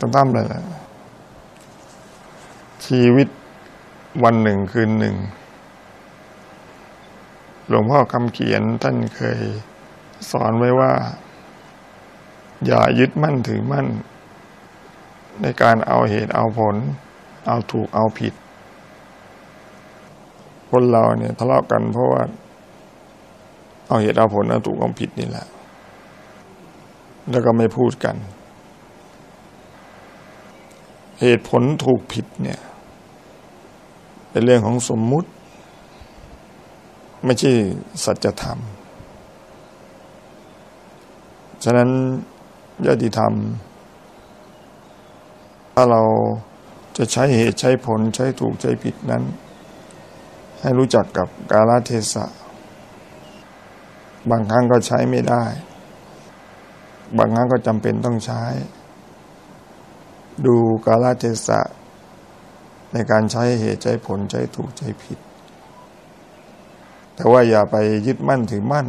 ตั้มเลยแหละชีวิตวันหนึ่งคืนหนึ่ง หลวงพ่อคำเขียนท่านเคยสอนไว้ว่า อย่ายึดมั่นถือมั่น ในการเอาเหตุเอาผล เอาถูกเอาผิด คนเราเนี่ยทะเลาะกันเพราะว่า เอาเหตุเอาผลเอาถูกเอาผิดนี่แหละ แล้วก็ไม่พูดกัน เหตุผลถูกผิดเนี่ย เป็นเรื่องของสมมุติ ไม่ใช่สัจธรรม ฉะนั้นญาติธรรม ถ้าเราจะใช้เหตุใช้ผลใช้ถูกใช้ผิดนั้น ให้รู้จักกับกาลเทศะ บางครั้งก็ใช้ไม่ได้ บางครั้งก็จำเป็นต้องใช้ ดูกาลเทศะ ในการใช้เหตุใช้ผลใช้ถูกใช้ผิด แต่ว่าอย่าไปยึดมั่นถือมั่น